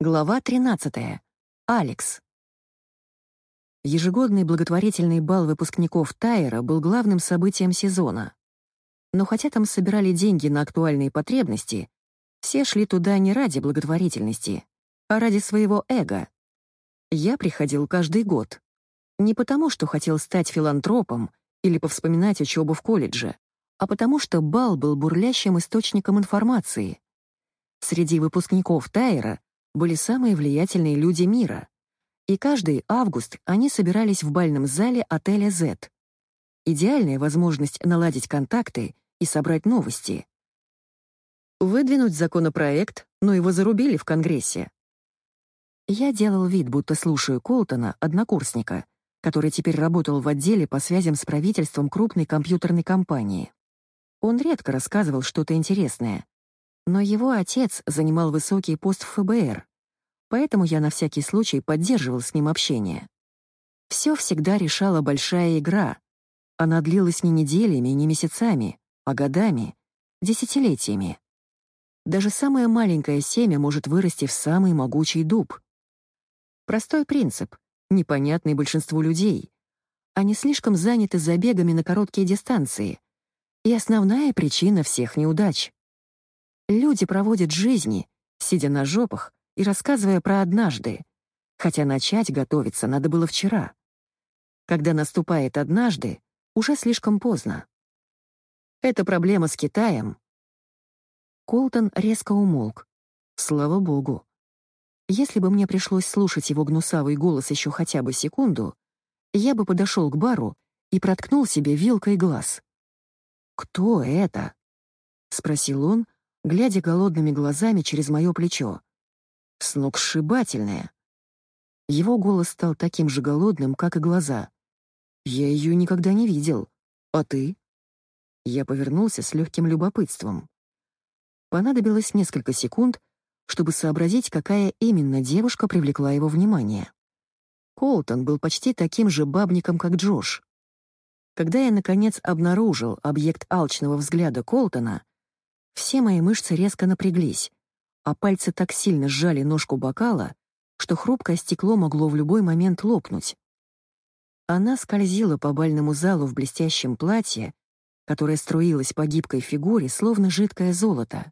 Глава 13. Алекс. Ежегодный благотворительный бал выпускников Тайера был главным событием сезона. Но хотя там собирали деньги на актуальные потребности, все шли туда не ради благотворительности, а ради своего эго. Я приходил каждый год. Не потому, что хотел стать филантропом или повспоминать учебу в колледже, а потому что бал был бурлящим источником информации. Среди выпускников Тайера были самые влиятельные люди мира. И каждый август они собирались в бальном зале отеля Z. Идеальная возможность наладить контакты и собрать новости. Выдвинуть законопроект, но его зарубили в Конгрессе. Я делал вид, будто слушаю Колтона, однокурсника, который теперь работал в отделе по связям с правительством крупной компьютерной компании. Он редко рассказывал что-то интересное, но его отец занимал высокий пост в ФБР, поэтому я на всякий случай поддерживал с ним общение. Все всегда решала большая игра. Она длилась не неделями, не месяцами, а годами, десятилетиями. Даже самое маленькое семя может вырасти в самый могучий дуб. Простой принцип, непонятный большинству людей. Они слишком заняты забегами на короткие дистанции. И основная причина всех неудач. Люди проводят жизни, сидя на жопах и рассказывая про однажды, хотя начать готовиться надо было вчера. Когда наступает однажды, уже слишком поздно. Это проблема с Китаем. Колтон резко умолк. Слава богу. Если бы мне пришлось слушать его гнусавый голос еще хотя бы секунду, я бы подошел к бару и проткнул себе вилкой глаз. «Кто это?» — спросил он, глядя голодными глазами через мое плечо. «Сногсшибательная!» Его голос стал таким же голодным, как и глаза. «Я ее никогда не видел. А ты?» Я повернулся с легким любопытством. Понадобилось несколько секунд, чтобы сообразить, какая именно девушка привлекла его внимание. Колтон был почти таким же бабником, как Джош. Когда я, наконец, обнаружил объект алчного взгляда Колтона, все мои мышцы резко напряглись, а пальцы так сильно сжали ножку бокала, что хрупкое стекло могло в любой момент лопнуть. Она скользила по бальному залу в блестящем платье, которое струилось по гибкой фигуре, словно жидкое золото.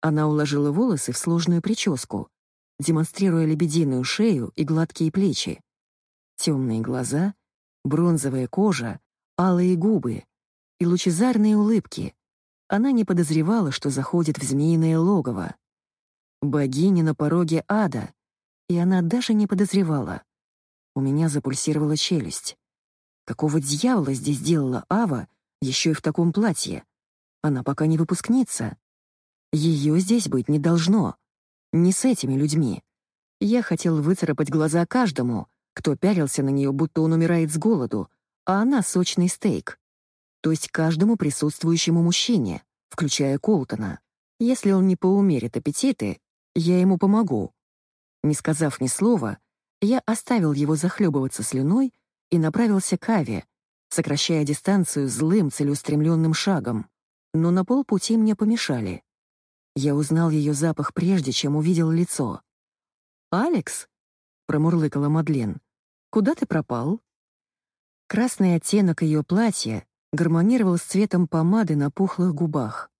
Она уложила волосы в сложную прическу, демонстрируя лебединую шею и гладкие плечи. Темные глаза, бронзовая кожа, алые губы и лучезарные улыбки, она не подозревала, что заходит в змеиное логово. Богиня на пороге ада, и она даже не подозревала. У меня запульсировала челюсть. Какого дьявола здесь делала Ава, еще и в таком платье? Она пока не выпускница. Ее здесь быть не должно. Не с этими людьми. Я хотел выцарапать глаза каждому, кто пялился на нее, будто он умирает с голоду, а она — сочный стейк то есть каждому присутствующему мужчине, включая Колтона. Если он не поумерит аппетиты, я ему помогу. Не сказав ни слова, я оставил его захлебываться слюной и направился к Аве, сокращая дистанцию злым целеустремленным шагом. Но на полпути мне помешали. Я узнал ее запах прежде, чем увидел лицо. «Алекс?» — промурлыкала Мадлен. «Куда ты пропал?» Красный оттенок ее платья гармонировал с цветом помады на пухлых губах.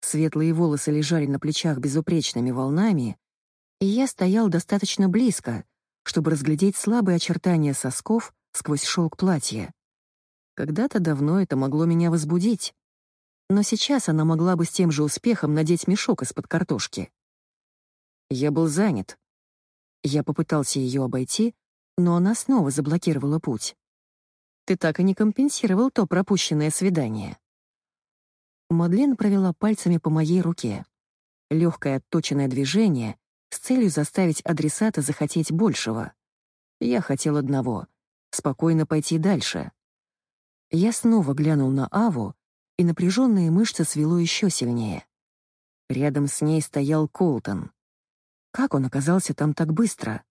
Светлые волосы лежали на плечах безупречными волнами, и я стоял достаточно близко, чтобы разглядеть слабые очертания сосков сквозь шелк платья. Когда-то давно это могло меня возбудить, но сейчас она могла бы с тем же успехом надеть мешок из-под картошки. Я был занят. Я попытался ее обойти, но она снова заблокировала путь ты так и не компенсировал то пропущенное свидание». Мадлен провела пальцами по моей руке. Легкое отточенное движение с целью заставить адресата захотеть большего. Я хотел одного — спокойно пойти дальше. Я снова глянул на Аву, и напряженные мышцы свело еще сильнее. Рядом с ней стоял Колтон. Как он оказался там так быстро?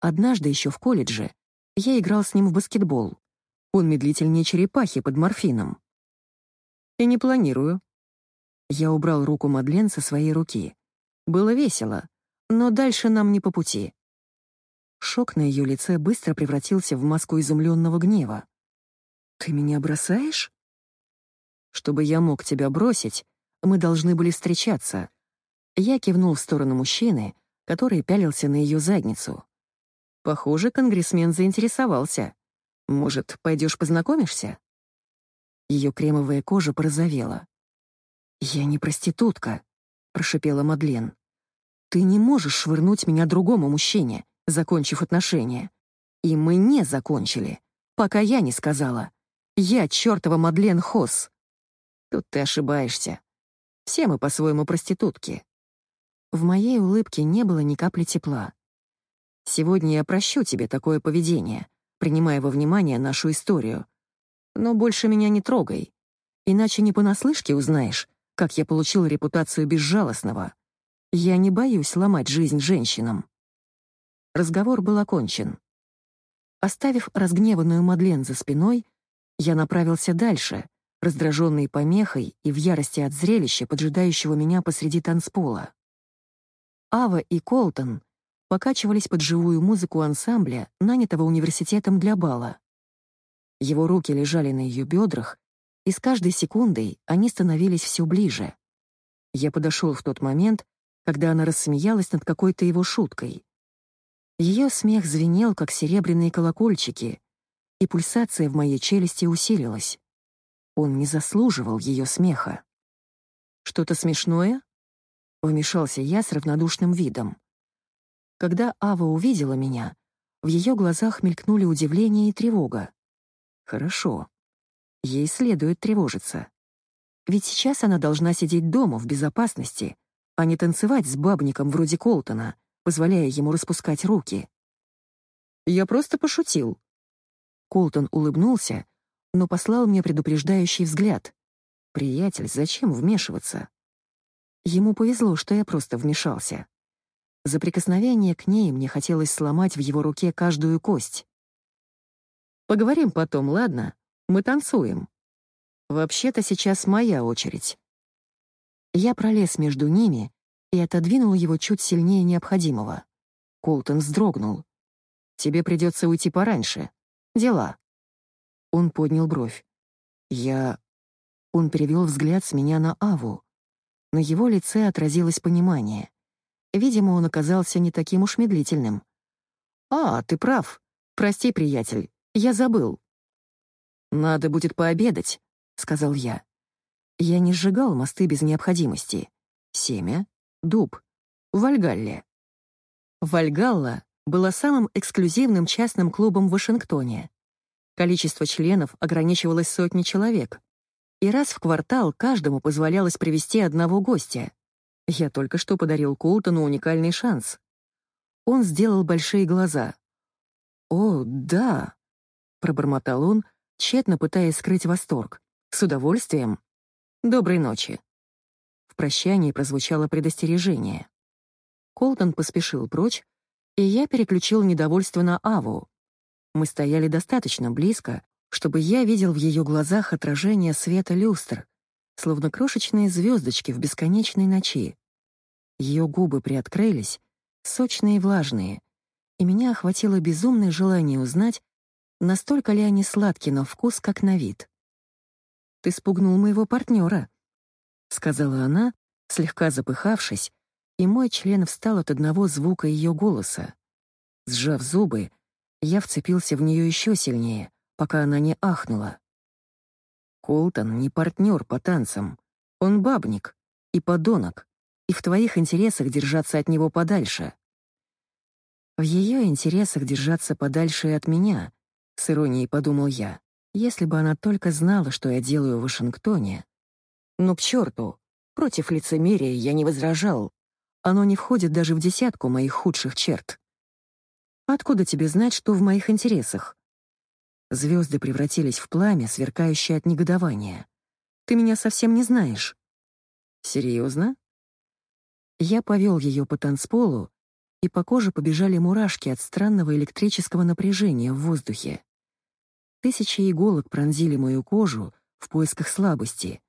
Однажды еще в колледже я играл с ним в баскетбол. Он медлительнее черепахи под морфином. И не планирую. Я убрал руку Мадлен со своей руки. Было весело, Но дальше нам не по пути. Шок на ее лице быстро превратился в маску изумленного гнева. «Ты меня бросаешь?» «Чтобы я мог тебя бросить, мы должны были встречаться». Я кивнул в сторону мужчины, который пялился на ее задницу. Похоже, конгрессмен заинтересовался. Может, пойдешь познакомишься? Ее кремовая кожа порозовела. «Я не проститутка», — прошипела Мадлен. «Ты не можешь швырнуть меня другому мужчине, закончив отношения. И мы не закончили, пока я не сказала. Я чертова Мадлен Хосс. Тут ты ошибаешься. Все мы по-своему проститутки». В моей улыбке не было ни капли тепла. Сегодня я прощу тебе такое поведение, принимая во внимание нашу историю. Но больше меня не трогай, иначе не понаслышке узнаешь, как я получил репутацию безжалостного. Я не боюсь ломать жизнь женщинам. Разговор был окончен. Оставив разгневанную Мадлен за спиной, я направился дальше, раздраженный помехой и в ярости от зрелища, поджидающего меня посреди танцпола. Ава и Колтон покачивались под живую музыку ансамбля, нанятого университетом для бала. Его руки лежали на ее бедрах, и с каждой секундой они становились все ближе. Я подошел в тот момент, когда она рассмеялась над какой-то его шуткой. Ее смех звенел, как серебряные колокольчики, и пульсация в моей челюсти усилилась. Он не заслуживал ее смеха. «Что-то смешное?» — вмешался я с равнодушным видом. Когда Ава увидела меня, в ее глазах мелькнули удивление и тревога. Хорошо. Ей следует тревожиться. Ведь сейчас она должна сидеть дома в безопасности, а не танцевать с бабником вроде Колтона, позволяя ему распускать руки. «Я просто пошутил». Колтон улыбнулся, но послал мне предупреждающий взгляд. «Приятель, зачем вмешиваться?» Ему повезло, что я просто вмешался. За прикосновение к ней мне хотелось сломать в его руке каждую кость. «Поговорим потом, ладно? Мы танцуем. Вообще-то сейчас моя очередь». Я пролез между ними и отодвинул его чуть сильнее необходимого. Колтон вздрогнул. «Тебе придется уйти пораньше. Дела». Он поднял бровь. «Я...» Он перевел взгляд с меня на Аву. На его лице отразилось понимание. Видимо, он оказался не таким уж медлительным. «А, ты прав. Прости, приятель, я забыл». «Надо будет пообедать», — сказал я. Я не сжигал мосты без необходимости. Семя, дуб, Вальгалле. Вальгалла была самым эксклюзивным частным клубом в Вашингтоне. Количество членов ограничивалось сотней человек, и раз в квартал каждому позволялось привести одного гостя. Я только что подарил Колтону уникальный шанс. Он сделал большие глаза. «О, да», — пробормотал он, тщетно пытаясь скрыть восторг. «С удовольствием. Доброй ночи». В прощании прозвучало предостережение. Колтон поспешил прочь, и я переключил недовольство на Аву. Мы стояли достаточно близко, чтобы я видел в ее глазах отражение света люстр, словно крошечные звездочки в бесконечной ночи. Ее губы приоткрылись, сочные и влажные, и меня охватило безумное желание узнать, настолько ли они сладкие на вкус, как на вид. «Ты спугнул моего партнера», — сказала она, слегка запыхавшись, и мой член встал от одного звука ее голоса. Сжав зубы, я вцепился в нее еще сильнее, пока она не ахнула. Колтон не партнер по танцам. Он бабник и подонок, и в твоих интересах держаться от него подальше. В ее интересах держаться подальше и от меня, с иронией подумал я, если бы она только знала, что я делаю в Вашингтоне. Но к черту, против лицемерия я не возражал. Оно не входит даже в десятку моих худших черт. Откуда тебе знать, что в моих интересах? Звезды превратились в пламя, сверкающее от негодования. Ты меня совсем не знаешь. Серьезно? Я повел ее по танцполу, и по коже побежали мурашки от странного электрического напряжения в воздухе. Тысячи иголок пронзили мою кожу в поисках слабости.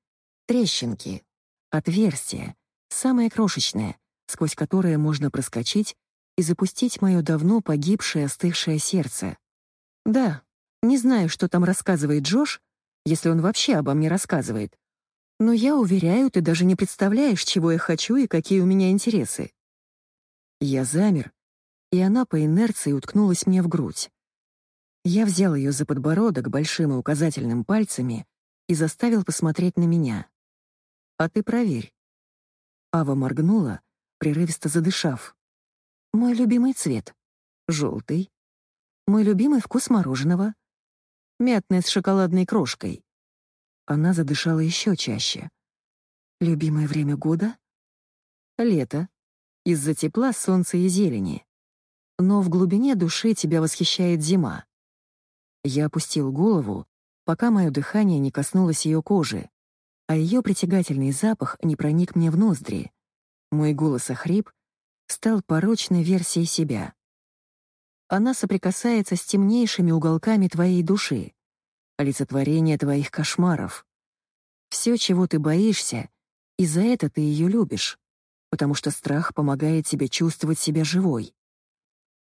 Трещинки, отверстия, самое крошечное, сквозь которое можно проскочить и запустить мое давно погибшее остывшее сердце. Да, не знаю, что там рассказывает Джош, если он вообще обо мне рассказывает. Но я уверяю, ты даже не представляешь, чего я хочу и какие у меня интересы. Я замер, и она по инерции уткнулась мне в грудь. Я взял ее за подбородок большим и указательным пальцами и заставил посмотреть на меня. «А ты проверь». Ава моргнула, прерывисто задышав. «Мой любимый цвет. Желтый. Мой любимый вкус мороженого. Мятное с шоколадной крошкой». Она задышала еще чаще. «Любимое время года?» «Лето. Из-за тепла, солнца и зелени. Но в глубине души тебя восхищает зима. Я опустил голову, пока мое дыхание не коснулось ее кожи, а ее притягательный запах не проник мне в ноздри. Мой голос охрип, стал порочной версией себя. Она соприкасается с темнейшими уголками твоей души, олицетворение твоих кошмаров. Все, чего ты боишься, и за это ты ее любишь, потому что страх помогает тебе чувствовать себя живой.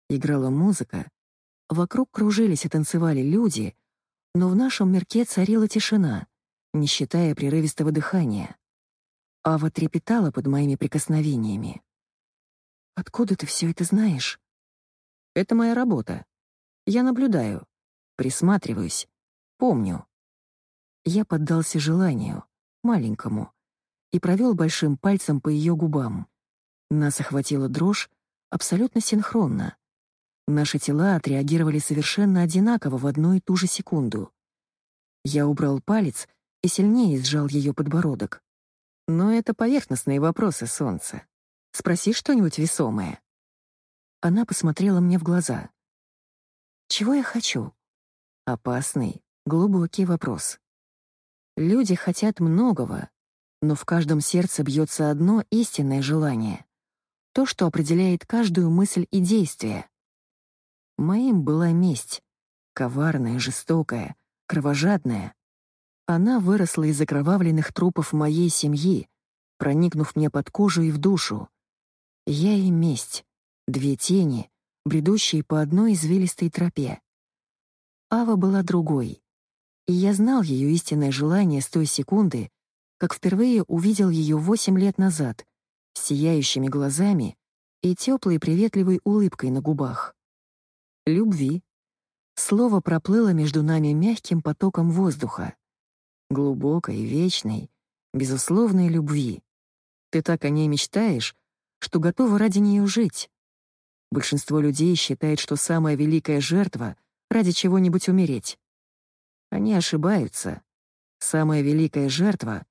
Играла музыка, Вокруг кружились и танцевали люди, но в нашем мирке царила тишина, не считая прерывистого дыхания. Ава трепетала под моими прикосновениями. «Откуда ты все это знаешь?» «Это моя работа. Я наблюдаю, присматриваюсь, помню». Я поддался желанию, маленькому, и провел большим пальцем по ее губам. Нас охватила дрожь абсолютно синхронно. Наши тела отреагировали совершенно одинаково в одну и ту же секунду. Я убрал палец и сильнее сжал ее подбородок. Но это поверхностные вопросы, солнце. Спроси что-нибудь весомое. Она посмотрела мне в глаза. Чего я хочу? Опасный, глубокий вопрос. Люди хотят многого, но в каждом сердце бьется одно истинное желание. То, что определяет каждую мысль и действие. Моим была месть. Коварная, жестокая, кровожадная. Она выросла из окровавленных трупов моей семьи, проникнув мне под кожу и в душу. Я и месть. Две тени, бредущие по одной извилистой тропе. Ава была другой. И я знал ее истинное желание с той секунды, как впервые увидел ее восемь лет назад, с сияющими глазами и теплой приветливой улыбкой на губах любви. Слово проплыло между нами мягким потоком воздуха. Глубокой, вечной, безусловной любви. Ты так о ней мечтаешь, что готова ради нее жить. Большинство людей считает, что самая великая жертва — ради чего-нибудь умереть. Они ошибаются. Самая великая жертва —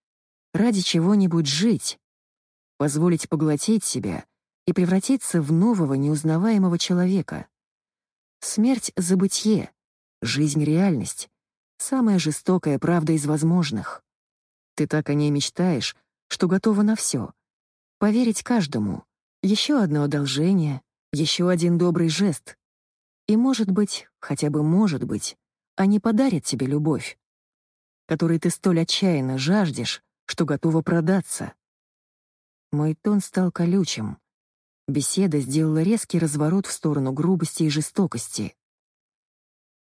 ради чего-нибудь жить, позволить поглотить себя и превратиться в нового неузнаваемого человека. Смерть — забытье, жизнь — реальность, самая жестокая правда из возможных. Ты так о ней мечтаешь, что готова на все. Поверить каждому. Еще одно одолжение, еще один добрый жест. И, может быть, хотя бы может быть, они подарят тебе любовь, которой ты столь отчаянно жаждешь, что готова продаться. Мой тон стал колючим, Беседа сделала резкий разворот в сторону грубости и жестокости.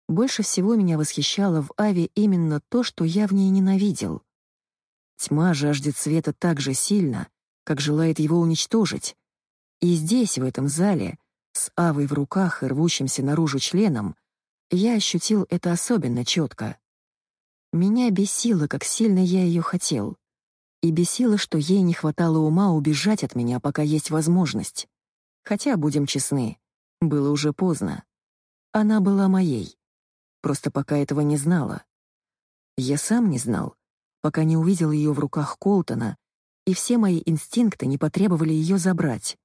Больше всего меня восхищало в Аве именно то, что я в ней ненавидел. Тьма жаждет света так же сильно, как желает его уничтожить. И здесь, в этом зале, с Авой в руках и рвущимся наружу членом, я ощутил это особенно четко. Меня бесило, как сильно я ее хотел. И бесило, что ей не хватало ума убежать от меня, пока есть возможность. Хотя, будем честны, было уже поздно. Она была моей. Просто пока этого не знала. Я сам не знал, пока не увидел ее в руках Колтона, и все мои инстинкты не потребовали ее забрать.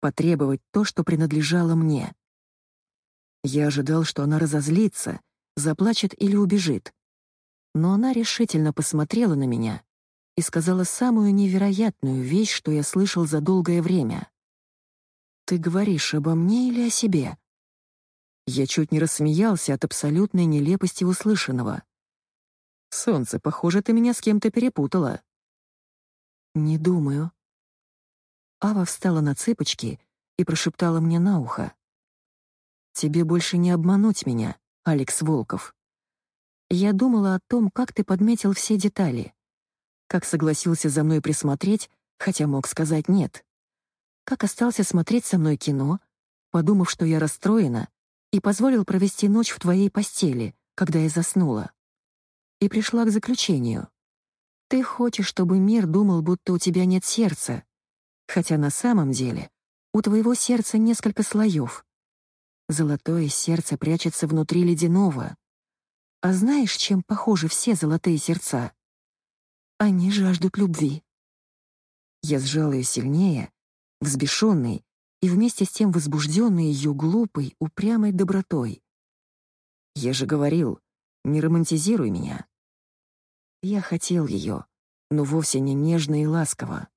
Потребовать то, что принадлежало мне. Я ожидал, что она разозлится, заплачет или убежит. Но она решительно посмотрела на меня и сказала самую невероятную вещь, что я слышал за долгое время. «Ты говоришь обо мне или о себе?» Я чуть не рассмеялся от абсолютной нелепости услышанного. «Солнце, похоже, ты меня с кем-то перепутала». «Не думаю». Ава встала на цыпочки и прошептала мне на ухо. «Тебе больше не обмануть меня, Алекс Волков. Я думала о том, как ты подметил все детали, как согласился за мной присмотреть, хотя мог сказать «нет», как остался смотреть со мной кино, подумав, что я расстроена, и позволил провести ночь в твоей постели, когда я заснула. И пришла к заключению. Ты хочешь, чтобы мир думал, будто у тебя нет сердца, хотя на самом деле у твоего сердца несколько слоев. Золотое сердце прячется внутри ледяного. А знаешь, чем похожи все золотые сердца? Они жаждут любви. Я сжал ее сильнее, взбешенный и вместе с тем возбужденный ее глупой, упрямой добротой. Я же говорил, не романтизируй меня. Я хотел ее, но вовсе не нежно и ласково.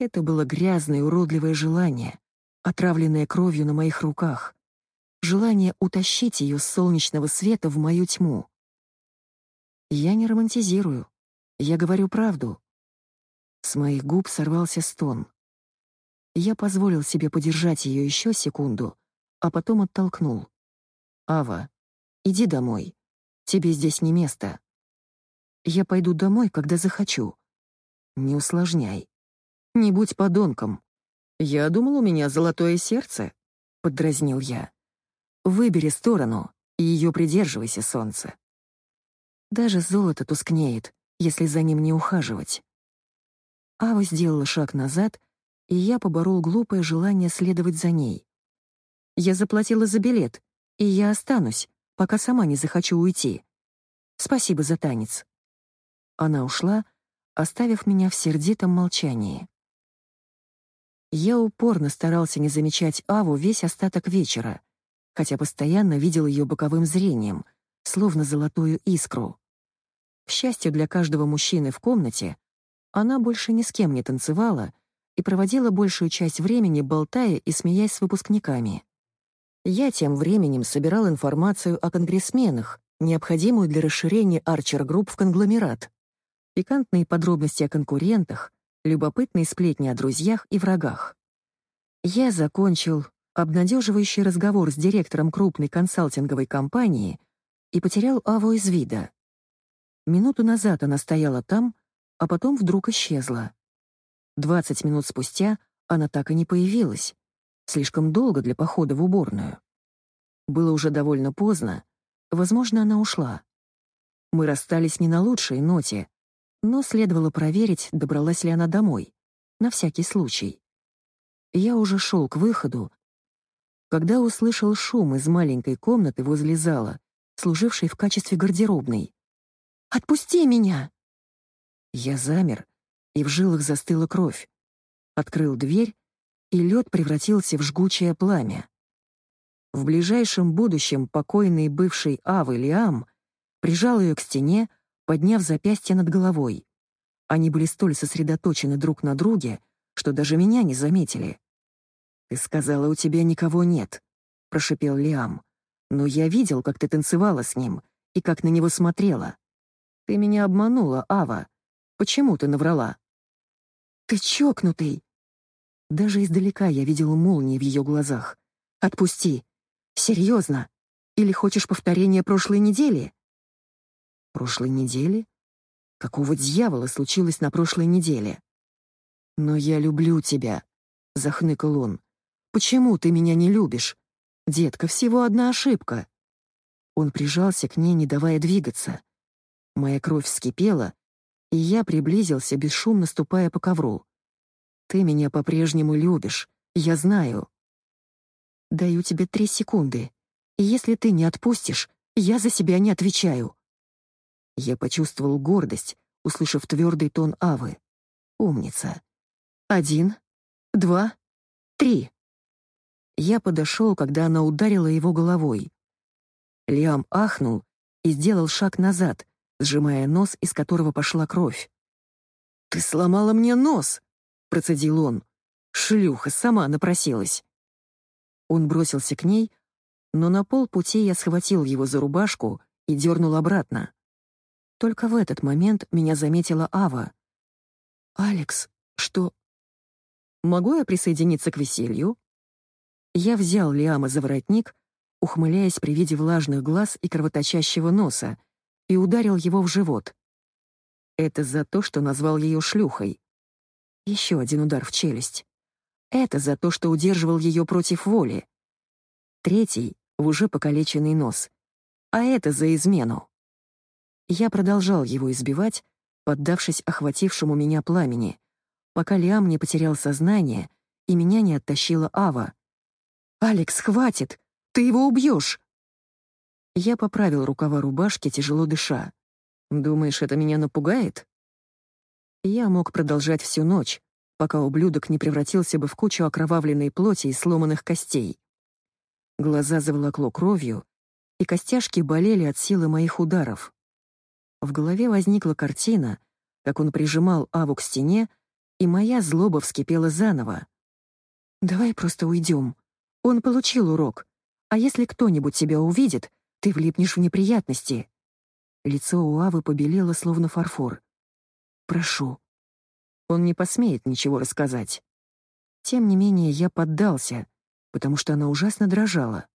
Это было грязное, уродливое желание, отравленное кровью на моих руках. Желание утащить ее с солнечного света в мою тьму. Я не романтизирую. Я говорю правду. С моих губ сорвался стон. Я позволил себе подержать ее еще секунду, а потом оттолкнул. «Ава, иди домой. Тебе здесь не место. Я пойду домой, когда захочу. Не усложняй. Не будь подонком. Я думал, у меня золотое сердце», — поддразнил я. «Выбери сторону и ее придерживайся, солнце». Даже золото тускнеет, если за ним не ухаживать. Ава сделала шаг назад, и я поборол глупое желание следовать за ней. Я заплатила за билет, и я останусь, пока сама не захочу уйти. Спасибо за танец. Она ушла, оставив меня в сердитом молчании. Я упорно старался не замечать Аву весь остаток вечера, хотя постоянно видел ее боковым зрением, словно золотую искру. К счастью для каждого мужчины в комнате, она больше ни с кем не танцевала и проводила большую часть времени, болтая и смеясь с выпускниками. Я тем временем собирал информацию о конгрессменах, необходимую для расширения Арчер-групп в конгломерат, пикантные подробности о конкурентах, любопытные сплетни о друзьях и врагах. Я закончил обнадеживающий разговор с директором крупной консалтинговой компании и потерял Аву из вида. Минуту назад она стояла там, а потом вдруг исчезла. Двадцать минут спустя она так и не появилась. Слишком долго для похода в уборную. Было уже довольно поздно. Возможно, она ушла. Мы расстались не на лучшей ноте, но следовало проверить, добралась ли она домой. На всякий случай. Я уже шел к выходу, когда услышал шум из маленькой комнаты возле зала, служившей в качестве гардеробной. Отпусти меня!» Я замер, и в жилах застыла кровь. Открыл дверь, и лед превратился в жгучее пламя. В ближайшем будущем покойный бывший Авы Лиам прижал ее к стене, подняв запястье над головой. Они были столь сосредоточены друг на друге, что даже меня не заметили. «Ты сказала, у тебя никого нет», — прошипел Лиам. «Но я видел, как ты танцевала с ним и как на него смотрела. Ты меня обманула, Ава. Почему ты наврала? Ты чокнутый. Даже издалека я видела молнии в ее глазах. Отпусти. Серьезно? Или хочешь повторения прошлой недели? Прошлой недели? Какого дьявола случилось на прошлой неделе? Но я люблю тебя, захныкал он. Почему ты меня не любишь? Детка, всего одна ошибка. Он прижался к ней, не давая двигаться. Моя кровь вскипела, и я приблизился, бесшумно ступая по ковру. «Ты меня по-прежнему любишь, я знаю». «Даю тебе три секунды, и если ты не отпустишь, я за себя не отвечаю». Я почувствовал гордость, услышав твердый тон Авы. «Умница. Один, два, три». Я подошел, когда она ударила его головой. Лиам ахнул и сделал шаг назад, сжимая нос, из которого пошла кровь. «Ты сломала мне нос!» — процедил он. «Шлюха, сама напросилась!» Он бросился к ней, но на полпути я схватил его за рубашку и дернул обратно. Только в этот момент меня заметила Ава. «Алекс, что...» Могу я присоединиться к веселью?» Я взял Лиама за воротник, ухмыляясь при виде влажных глаз и кровоточащего носа, и ударил его в живот. Это за то, что назвал ее шлюхой. Еще один удар в челюсть. Это за то, что удерживал ее против воли. Третий — в уже покалеченный нос. А это за измену. Я продолжал его избивать, поддавшись охватившему меня пламени, пока Лиам не потерял сознание и меня не оттащила Ава. «Алекс, хватит! Ты его убьешь!» Я поправил рукава рубашки, тяжело дыша. «Думаешь, это меня напугает?» Я мог продолжать всю ночь, пока ублюдок не превратился бы в кучу окровавленной плоти и сломанных костей. Глаза заволокло кровью, и костяшки болели от силы моих ударов. В голове возникла картина, как он прижимал Аву к стене, и моя злоба вскипела заново. «Давай просто уйдем. Он получил урок. А если кто-нибудь тебя увидит, ты влипнешь в неприятности». Лицо у Авы побелело, словно фарфор. «Прошу». Он не посмеет ничего рассказать. Тем не менее, я поддался, потому что она ужасно дрожала.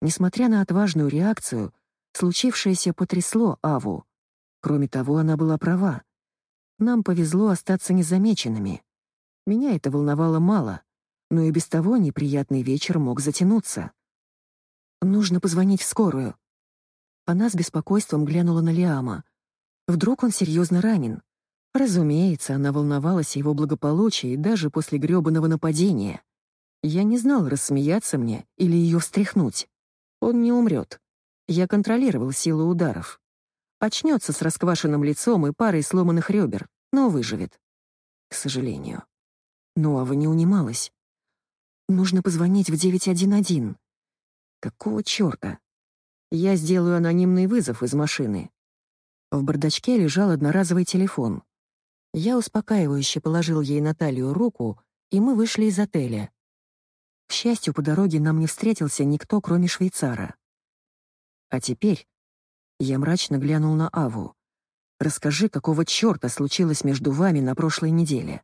Несмотря на отважную реакцию, случившееся потрясло Аву. Кроме того, она была права. Нам повезло остаться незамеченными. Меня это волновало мало, но и без того неприятный вечер мог затянуться. «Нужно позвонить в скорую». Она с беспокойством глянула на Лиама. Вдруг он серьезно ранен. Разумеется, она волновалась о его благополучии даже после грёбаного нападения. Я не знал, рассмеяться мне или ее встряхнуть. Он не умрет. Я контролировал силу ударов. Очнется с расквашенным лицом и парой сломанных ребер, но выживет. К сожалению. Но Ава не унималась. Нужно позвонить в 911. Какого чёрта? Я сделаю анонимный вызов из машины. В бардачке лежал одноразовый телефон. Я успокаивающе положил ей на талию руку, и мы вышли из отеля. К счастью, по дороге нам не встретился никто, кроме швейцара. А теперь я мрачно глянул на Аву. «Расскажи, какого чёрта случилось между вами на прошлой неделе?»